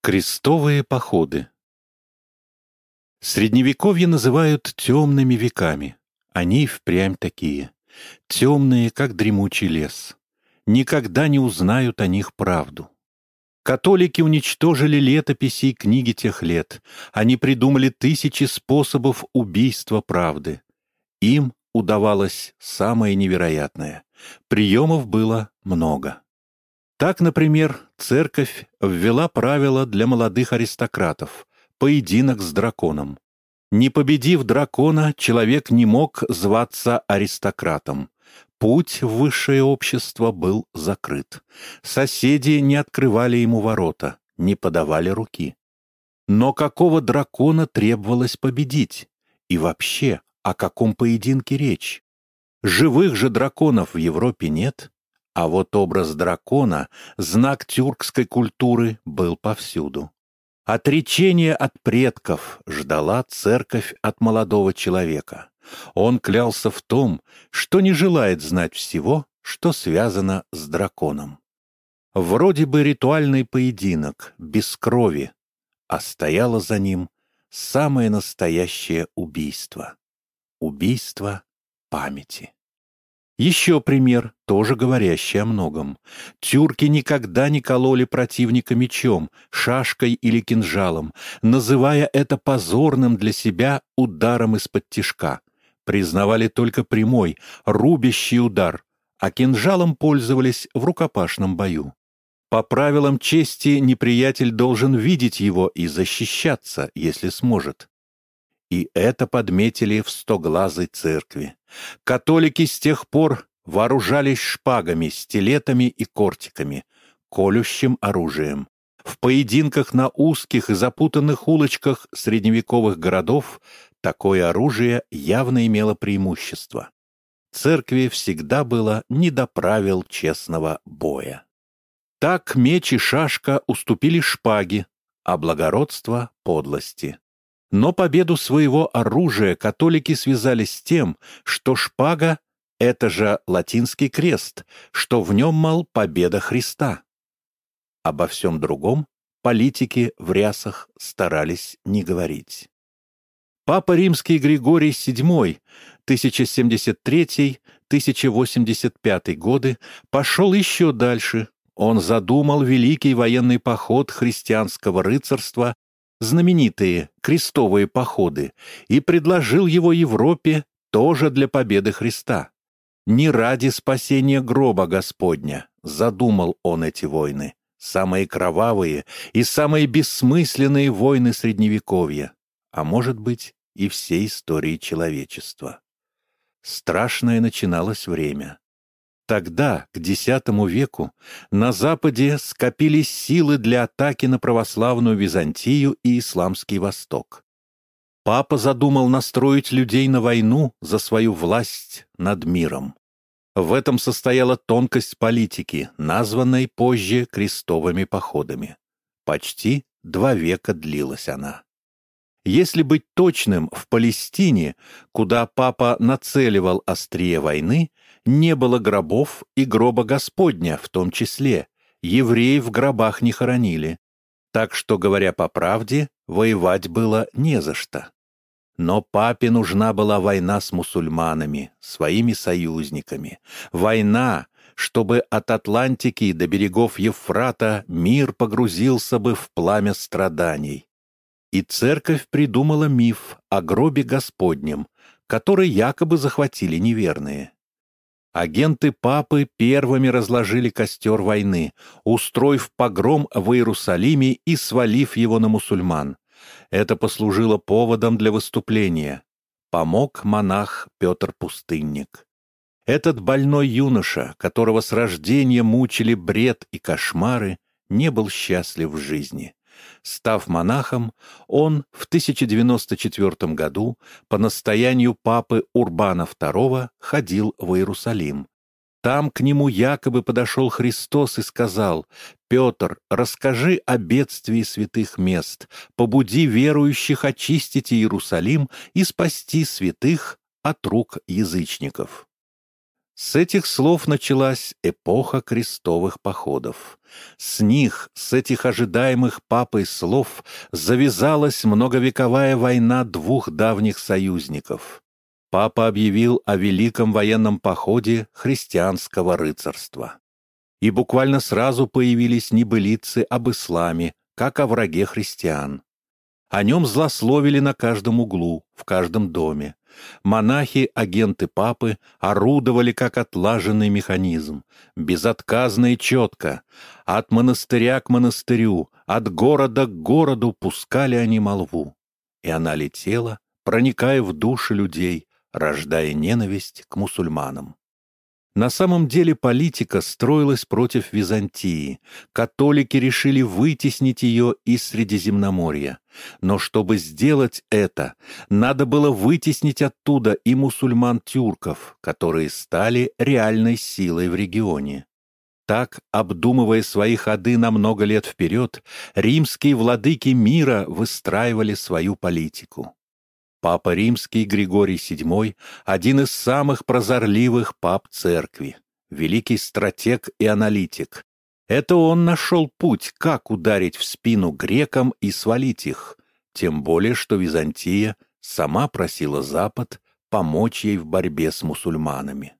Крестовые походы Средневековье называют темными веками. Они впрямь такие. Темные, как дремучий лес. Никогда не узнают о них правду. Католики уничтожили летописи и книги тех лет. Они придумали тысячи способов убийства правды. Им удавалось самое невероятное. Приемов было много. Так, например, церковь ввела правила для молодых аристократов — поединок с драконом. Не победив дракона, человек не мог зваться аристократом. Путь в высшее общество был закрыт. Соседи не открывали ему ворота, не подавали руки. Но какого дракона требовалось победить? И вообще, о каком поединке речь? Живых же драконов в Европе нет. А вот образ дракона, знак тюркской культуры, был повсюду. Отречение от предков ждала церковь от молодого человека. Он клялся в том, что не желает знать всего, что связано с драконом. Вроде бы ритуальный поединок, без крови, а стояло за ним самое настоящее убийство. Убийство памяти. Еще пример, тоже говорящий о многом. Тюрки никогда не кололи противника мечом, шашкой или кинжалом, называя это позорным для себя ударом из-под тишка. Признавали только прямой, рубящий удар, а кинжалом пользовались в рукопашном бою. По правилам чести неприятель должен видеть его и защищаться, если сможет. И это подметили в стоглазой церкви. Католики с тех пор вооружались шпагами, стилетами и кортиками, колющим оружием. В поединках на узких и запутанных улочках средневековых городов такое оружие явно имело преимущество. Церкви всегда было не до правил честного боя. Так меч и шашка уступили шпаге, а благородство — подлости. Но победу своего оружия католики связали с тем, что шпага — это же латинский крест, что в нем, мол, победа Христа. Обо всем другом политики в рясах старались не говорить. Папа Римский Григорий VII 1073-1085 годы пошел еще дальше. Он задумал великий военный поход христианского рыцарства знаменитые крестовые походы и предложил его Европе тоже для победы Христа. Не ради спасения гроба Господня задумал он эти войны, самые кровавые и самые бессмысленные войны Средневековья, а может быть и всей истории человечества. Страшное начиналось время. Тогда, к X веку, на Западе скопились силы для атаки на православную Византию и Исламский Восток. Папа задумал настроить людей на войну за свою власть над миром. В этом состояла тонкость политики, названной позже крестовыми походами. Почти два века длилась она. Если быть точным, в Палестине, куда папа нацеливал острие войны, не было гробов и гроба Господня в том числе. Евреев в гробах не хоронили. Так что, говоря по правде, воевать было не за что. Но папе нужна была война с мусульманами, своими союзниками. Война, чтобы от Атлантики до берегов Евфрата мир погрузился бы в пламя страданий. И церковь придумала миф о гробе Господнем, который якобы захватили неверные. Агенты папы первыми разложили костер войны, устроив погром в Иерусалиме и свалив его на мусульман. Это послужило поводом для выступления. Помог монах Петр Пустынник. Этот больной юноша, которого с рождения мучили бред и кошмары, не был счастлив в жизни. Став монахом, он в 1094 году по настоянию папы Урбана II ходил в Иерусалим. Там к нему якобы подошел Христос и сказал, «Петр, расскажи о бедствии святых мест, побуди верующих очистить Иерусалим и спасти святых от рук язычников». С этих слов началась эпоха крестовых походов. С них, с этих ожидаемых папой слов, завязалась многовековая война двух давних союзников. Папа объявил о великом военном походе христианского рыцарства. И буквально сразу появились небылицы об исламе, как о враге христиан. О нем злословили на каждом углу, в каждом доме. Монахи, агенты папы, орудовали как отлаженный механизм, безотказно и четко. От монастыря к монастырю, от города к городу пускали они молву. И она летела, проникая в души людей, рождая ненависть к мусульманам. На самом деле политика строилась против Византии. Католики решили вытеснить ее из Средиземноморья. Но чтобы сделать это, надо было вытеснить оттуда и мусульман-тюрков, которые стали реальной силой в регионе. Так, обдумывая свои ходы на много лет вперед, римские владыки мира выстраивали свою политику. Папа Римский Григорий VII – один из самых прозорливых пап церкви, великий стратег и аналитик. Это он нашел путь, как ударить в спину грекам и свалить их, тем более что Византия сама просила Запад помочь ей в борьбе с мусульманами.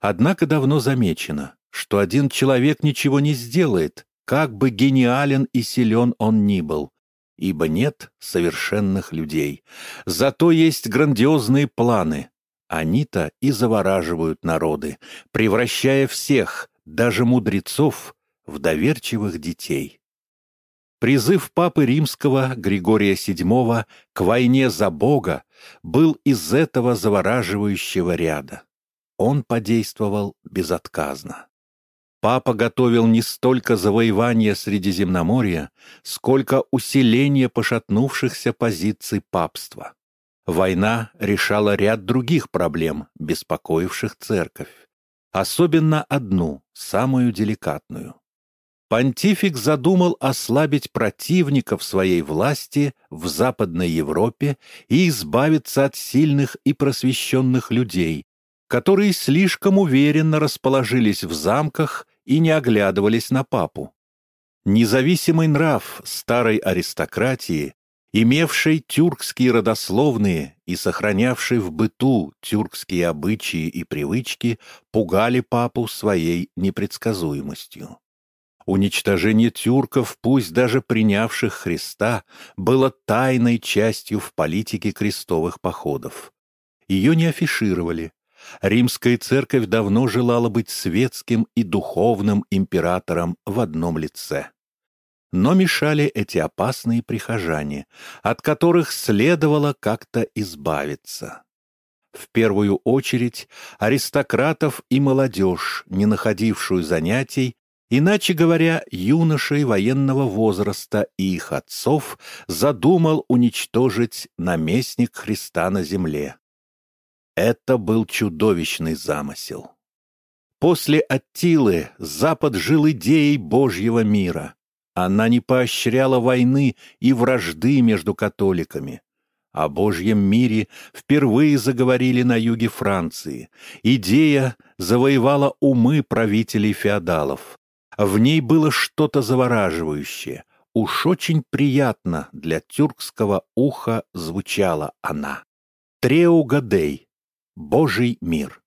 Однако давно замечено, что один человек ничего не сделает, как бы гениален и силен он ни был, ибо нет совершенных людей. Зато есть грандиозные планы. Они-то и завораживают народы, превращая всех, даже мудрецов, в доверчивых детей. Призыв Папы Римского Григория VII к войне за Бога был из этого завораживающего ряда. Он подействовал безотказно. Папа готовил не столько завоевание Средиземноморья, сколько усиление пошатнувшихся позиций папства. Война решала ряд других проблем, беспокоивших церковь. Особенно одну, самую деликатную. Понтифик задумал ослабить противников своей власти в Западной Европе и избавиться от сильных и просвещенных людей, которые слишком уверенно расположились в замках и не оглядывались на папу. Независимый нрав старой аристократии, имевший тюркские родословные и сохранявший в быту тюркские обычаи и привычки, пугали папу своей непредсказуемостью. Уничтожение тюрков, пусть даже принявших Христа, было тайной частью в политике крестовых походов. Ее не афишировали, Римская церковь давно желала быть светским и духовным императором в одном лице. Но мешали эти опасные прихожане, от которых следовало как-то избавиться. В первую очередь аристократов и молодежь, не находившую занятий, иначе говоря, юношей военного возраста и их отцов, задумал уничтожить наместник Христа на земле. Это был чудовищный замысел. После Аттилы Запад жил идеей Божьего мира. Она не поощряла войны и вражды между католиками. О Божьем мире впервые заговорили на юге Франции. Идея завоевала умы правителей-феодалов. В ней было что-то завораживающее. Уж очень приятно для тюркского уха звучала она. Треугадей Божий мир.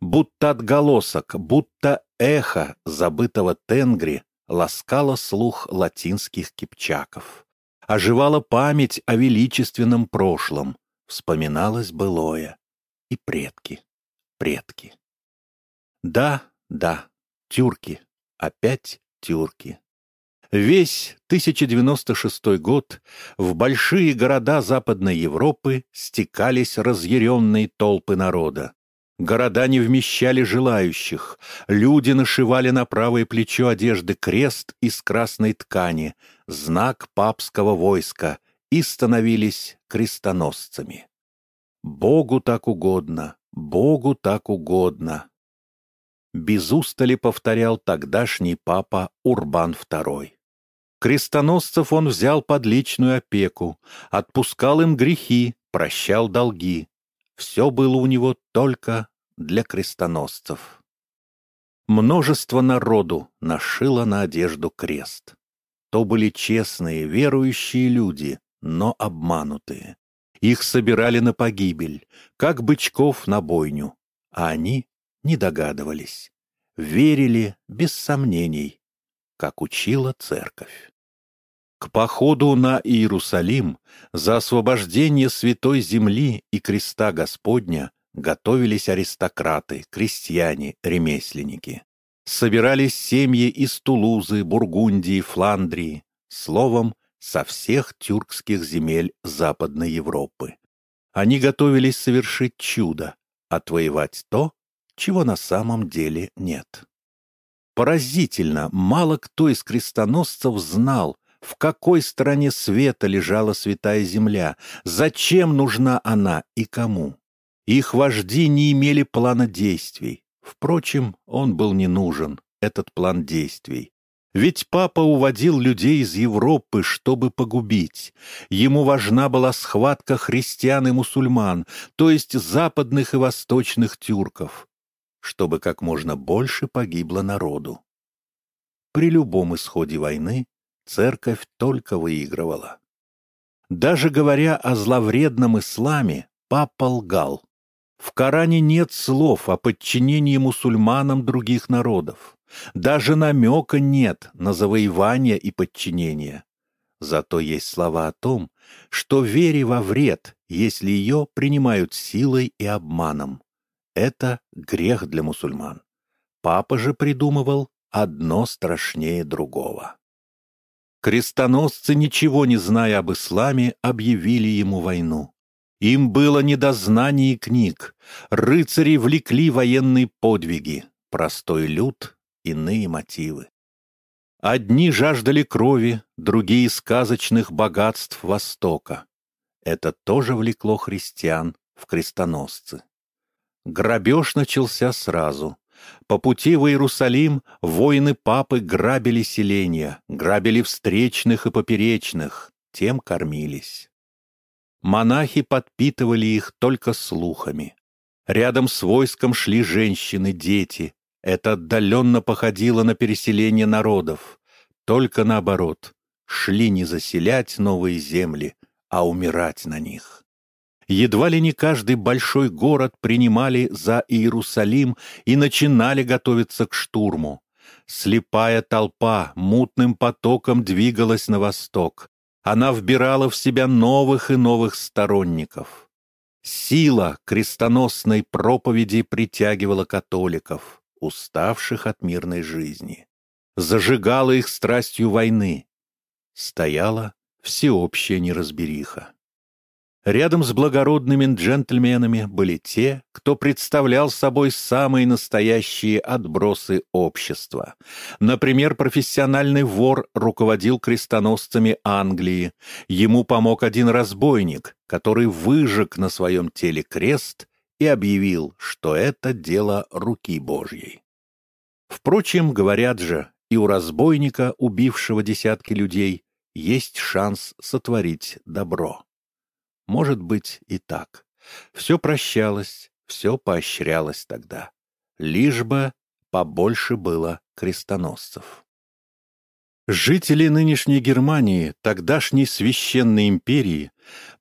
Будто отголосок, будто эхо забытого Тенгри ласкало слух латинских кипчаков. Оживала память о величественном прошлом, вспоминалось былое. И предки, предки. Да, да, тюрки, опять тюрки. Весь 1096 год в большие города Западной Европы стекались разъяренные толпы народа. Города не вмещали желающих, люди нашивали на правое плечо одежды крест из красной ткани, знак папского войска, и становились крестоносцами. Богу так угодно, Богу так угодно. Без устали повторял тогдашний папа Урбан II. Крестоносцев он взял под личную опеку, отпускал им грехи, прощал долги. Все было у него только для крестоносцев. Множество народу нашило на одежду крест. То были честные, верующие люди, но обманутые. Их собирали на погибель, как бычков на бойню, а они не догадывались. Верили без сомнений, как учила церковь. К походу на Иерусалим за освобождение Святой Земли и креста Господня готовились аристократы, крестьяне, ремесленники. Собирались семьи из Тулузы, Бургундии, Фландрии, словом, со всех тюркских земель Западной Европы. Они готовились совершить чудо, отвоевать то, чего на самом деле нет. Поразительно, мало кто из крестоносцев знал, в какой стороне света лежала Святая Земля, зачем нужна она и кому. Их вожди не имели плана действий. Впрочем, он был не нужен, этот план действий. Ведь папа уводил людей из Европы, чтобы погубить. Ему важна была схватка христиан и мусульман, то есть западных и восточных тюрков, чтобы как можно больше погибло народу. При любом исходе войны церковь только выигрывала. Даже говоря о зловредном исламе, папа лгал. В Коране нет слов о подчинении мусульманам других народов. Даже намека нет на завоевание и подчинение. Зато есть слова о том, что вере во вред, если ее принимают силой и обманом. Это грех для мусульман. Папа же придумывал одно страшнее другого. Крестоносцы, ничего не зная об исламе, объявили ему войну. Им было не до знаний книг. Рыцари влекли военные подвиги. Простой люд иные мотивы. Одни жаждали крови, другие — сказочных богатств Востока. Это тоже влекло христиан в крестоносцы. Грабеж начался сразу. По пути в Иерусалим воины папы грабили селения, грабили встречных и поперечных, тем кормились. Монахи подпитывали их только слухами. Рядом с войском шли женщины, дети, это отдаленно походило на переселение народов. Только наоборот, шли не заселять новые земли, а умирать на них. Едва ли не каждый большой город принимали за Иерусалим и начинали готовиться к штурму. Слепая толпа мутным потоком двигалась на восток. Она вбирала в себя новых и новых сторонников. Сила крестоносной проповеди притягивала католиков уставших от мирной жизни. Зажигала их страстью войны. Стояла всеобщая неразбериха. Рядом с благородными джентльменами были те, кто представлял собой самые настоящие отбросы общества. Например, профессиональный вор руководил крестоносцами Англии. Ему помог один разбойник, который выжег на своем теле крест и объявил, что это дело руки Божьей. Впрочем, говорят же, и у разбойника, убившего десятки людей, есть шанс сотворить добро. Может быть и так. Все прощалось, все поощрялось тогда. Лишь бы побольше было крестоносцев. Жители нынешней Германии, тогдашней священной империи,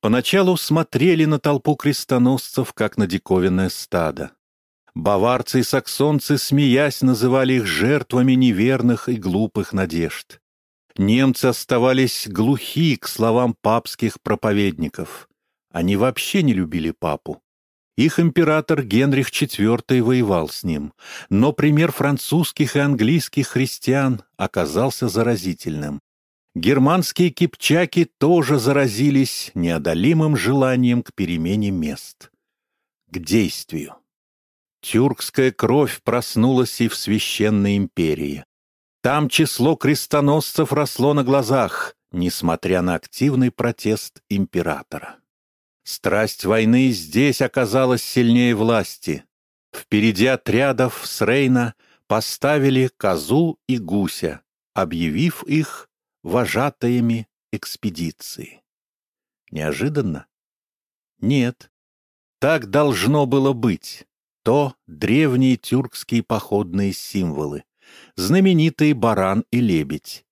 поначалу смотрели на толпу крестоносцев, как на диковинное стадо. Баварцы и саксонцы, смеясь, называли их жертвами неверных и глупых надежд. Немцы оставались глухи к словам папских проповедников. Они вообще не любили папу. Их император Генрих IV воевал с ним, но пример французских и английских христиан оказался заразительным. Германские кипчаки тоже заразились неодолимым желанием к перемене мест, к действию. Тюркская кровь проснулась и в Священной империи. Там число крестоносцев росло на глазах, несмотря на активный протест императора. Страсть войны здесь оказалась сильнее власти. Впереди отрядов с Рейна поставили козу и гуся, объявив их вожатаями экспедиции. Неожиданно? Нет. Так должно было быть. то древние тюркские походные символы, знаменитые баран и лебедь,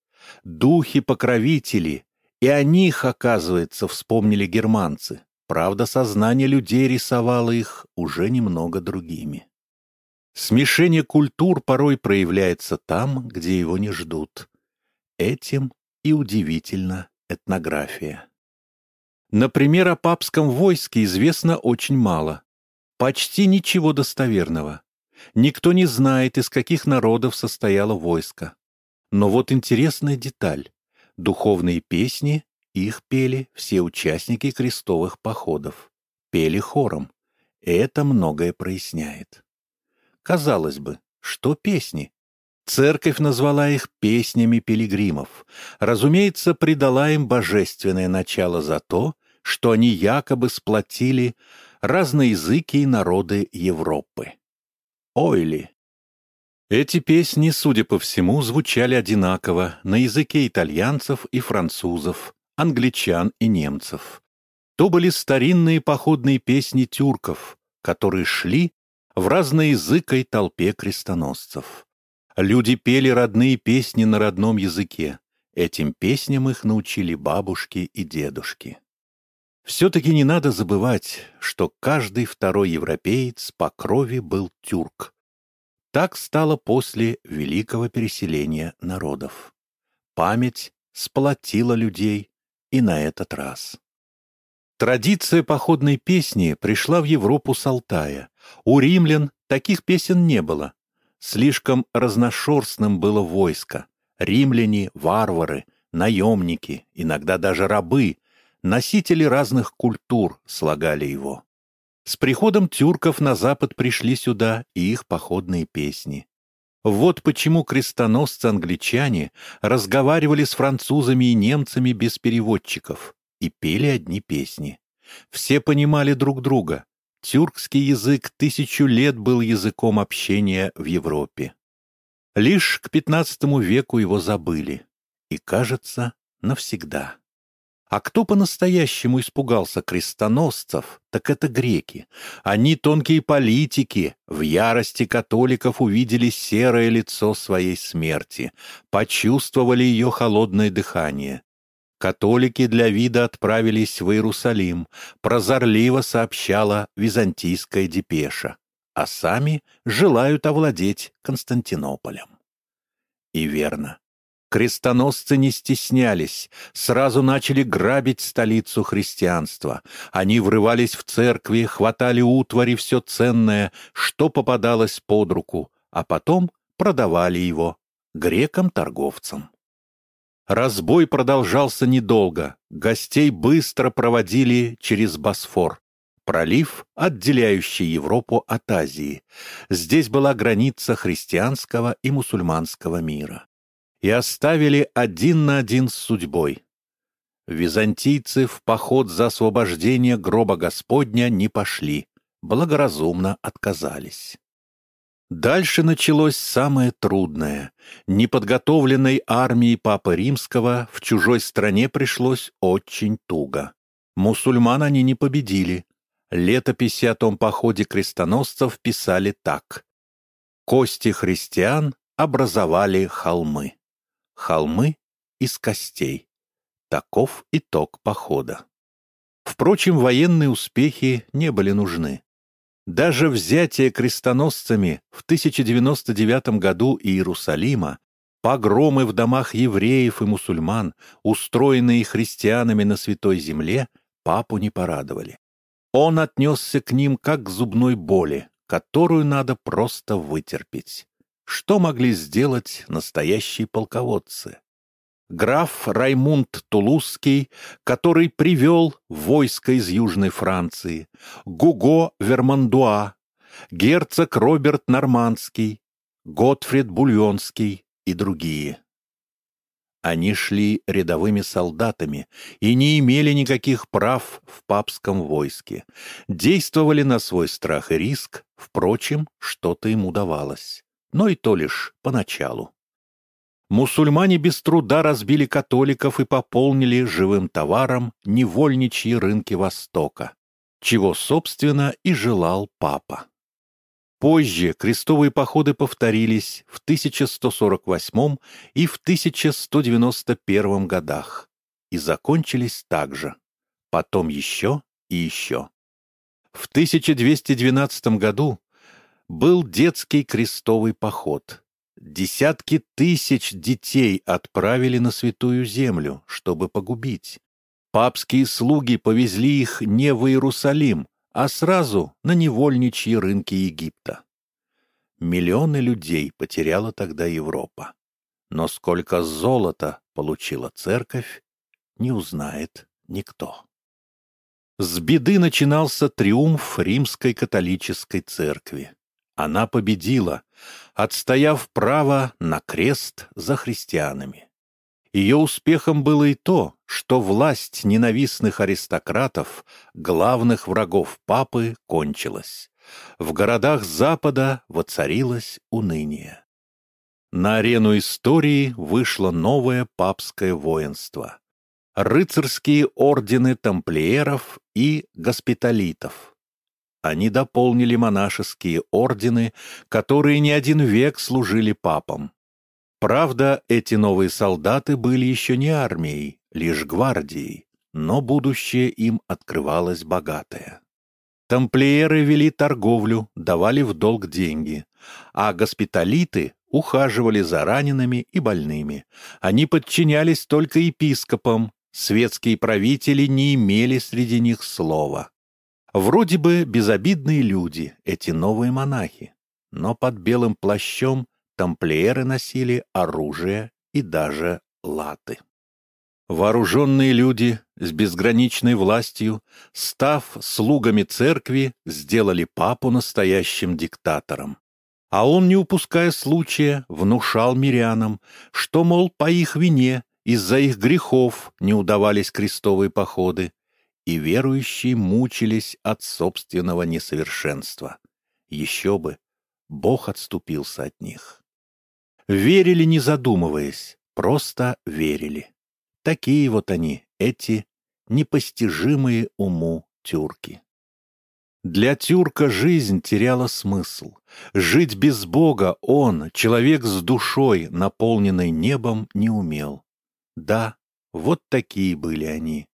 духи-покровители, и о них, оказывается, вспомнили германцы. Правда, сознание людей рисовало их уже немного другими. Смешение культур порой проявляется там, где его не ждут. Этим и удивительна этнография. Например, о папском войске известно очень мало. Почти ничего достоверного. Никто не знает, из каких народов состояло войско. Но вот интересная деталь. Духовные песни их пели все участники крестовых походов. Пели хором. Это многое проясняет. Казалось бы, что песни? Церковь назвала их песнями пилигримов. Разумеется, придала им божественное начало за то, что они якобы сплотили разные языки и народы Европы. Ойли. Эти песни, судя по всему, звучали одинаково на языке итальянцев и французов, англичан и немцев. То были старинные походные песни тюрков, которые шли в разноязыкой толпе крестоносцев. Люди пели родные песни на родном языке. Этим песням их научили бабушки и дедушки. Все-таки не надо забывать, что каждый второй европеец по крови был тюрк. Так стало после великого переселения народов. Память сплотила людей, и на этот раз. Традиция походной песни пришла в Европу с Алтая. У римлян таких песен не было. Слишком разношерстным было войско. Римляне, варвары, наемники, иногда даже рабы, носители разных культур слагали его. С приходом тюрков на запад пришли сюда и их походные песни. Вот почему крестоносцы-англичане разговаривали с французами и немцами без переводчиков и пели одни песни. Все понимали друг друга. Тюркский язык тысячу лет был языком общения в Европе. Лишь к XV веку его забыли. И, кажется, навсегда. А кто по-настоящему испугался крестоносцев, так это греки. Они, тонкие политики, в ярости католиков увидели серое лицо своей смерти, почувствовали ее холодное дыхание. Католики для вида отправились в Иерусалим, прозорливо сообщала византийская депеша, а сами желают овладеть Константинополем. И верно, Крестоносцы не стеснялись, сразу начали грабить столицу христианства. Они врывались в церкви, хватали утвари все ценное, что попадалось под руку, а потом продавали его грекам-торговцам. Разбой продолжался недолго, гостей быстро проводили через Босфор, пролив, отделяющий Европу от Азии. Здесь была граница христианского и мусульманского мира и оставили один на один с судьбой. Византийцы в поход за освобождение гроба Господня не пошли, благоразумно отказались. Дальше началось самое трудное. Неподготовленной армии Папы Римского в чужой стране пришлось очень туго. Мусульман они не победили. Летописи о том походе крестоносцев писали так. «Кости христиан образовали холмы» холмы из костей. Таков итог похода. Впрочем, военные успехи не были нужны. Даже взятие крестоносцами в 1099 году Иерусалима, погромы в домах евреев и мусульман, устроенные христианами на Святой Земле, папу не порадовали. Он отнесся к ним как к зубной боли, которую надо просто вытерпеть. Что могли сделать настоящие полководцы? Граф Раймунд Тулузский, который привел войско из Южной Франции, Гуго Вермандуа, герцог Роберт Нормандский, Готфрид Бульонский и другие. Они шли рядовыми солдатами и не имели никаких прав в папском войске, действовали на свой страх и риск, впрочем, что-то им удавалось но и то лишь поначалу. Мусульмане без труда разбили католиков и пополнили живым товаром невольничьи рынки Востока, чего, собственно, и желал папа. Позже крестовые походы повторились в 1148 и в 1191 годах и закончились так же, потом еще и еще. В 1212 году был детский крестовый поход. Десятки тысяч детей отправили на Святую Землю, чтобы погубить. Папские слуги повезли их не в Иерусалим, а сразу на невольничьи рынки Египта. Миллионы людей потеряла тогда Европа. Но сколько золота получила церковь, не узнает никто. С беды начинался триумф римской католической церкви. Она победила, отстояв право на крест за христианами. Ее успехом было и то, что власть ненавистных аристократов, главных врагов папы, кончилась. В городах Запада воцарилось уныние. На арену истории вышло новое папское воинство. Рыцарские ордены тамплиеров и госпиталитов. Они дополнили монашеские ордены, которые не один век служили папам. Правда, эти новые солдаты были еще не армией, лишь гвардией, но будущее им открывалось богатое. Тамплиеры вели торговлю, давали в долг деньги, а госпиталиты ухаживали за ранеными и больными. Они подчинялись только епископам, светские правители не имели среди них слова. Вроде бы безобидные люди, эти новые монахи, но под белым плащом тамплиеры носили оружие и даже латы. Вооруженные люди с безграничной властью, став слугами церкви, сделали папу настоящим диктатором. А он, не упуская случая, внушал мирянам, что, мол, по их вине, из-за их грехов не удавались крестовые походы, и верующие мучились от собственного несовершенства. Еще бы, Бог отступился от них. Верили, не задумываясь, просто верили. Такие вот они, эти непостижимые уму тюрки. Для тюрка жизнь теряла смысл. Жить без Бога он, человек с душой, наполненной небом, не умел. Да, вот такие были они.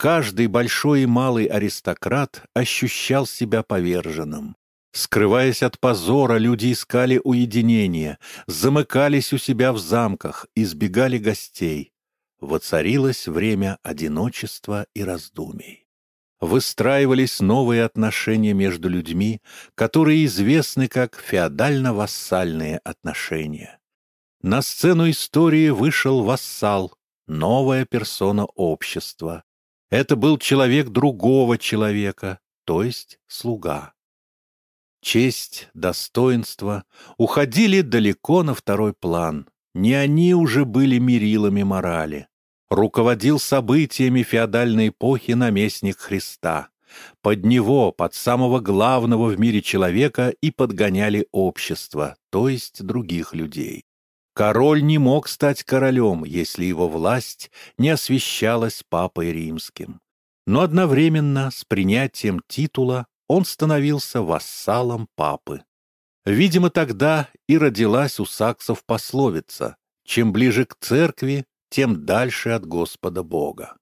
Каждый большой и малый аристократ ощущал себя поверженным. Скрываясь от позора, люди искали уединения, замыкались у себя в замках, избегали гостей. Воцарилось время одиночества и раздумий. Выстраивались новые отношения между людьми, которые известны как феодально-вассальные отношения. На сцену истории вышел вассал, новая персона общества. Это был человек другого человека, то есть слуга. Честь, достоинство уходили далеко на второй план. Не они уже были мерилами морали. Руководил событиями феодальной эпохи наместник Христа. Под него, под самого главного в мире человека, и подгоняли общество, то есть других людей. Король не мог стать королем, если его власть не освещалась папой римским. Но одновременно с принятием титула он становился вассалом папы. Видимо, тогда и родилась у саксов пословица «Чем ближе к церкви, тем дальше от Господа Бога».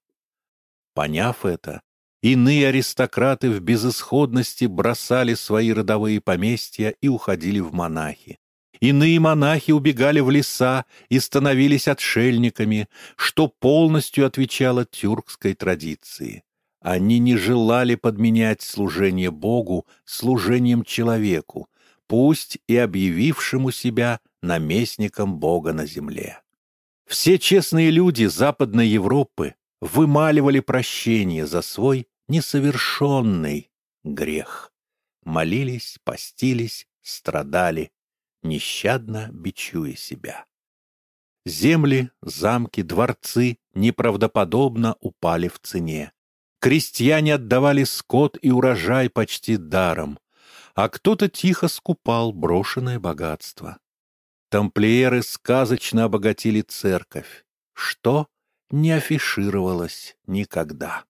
Поняв это, иные аристократы в безысходности бросали свои родовые поместья и уходили в монахи. Иные монахи убегали в леса и становились отшельниками, что полностью отвечало тюркской традиции. Они не желали подменять служение Богу служением человеку, пусть и объявившему себя наместником Бога на земле. Все честные люди Западной Европы вымаливали прощение за свой несовершенный грех. Молились, постились, страдали, нещадно бичуя себя. Земли, замки, дворцы неправдоподобно упали в цене. Крестьяне отдавали скот и урожай почти даром, а кто-то тихо скупал брошенное богатство. Тамплиеры сказочно обогатили церковь, что не афишировалось никогда.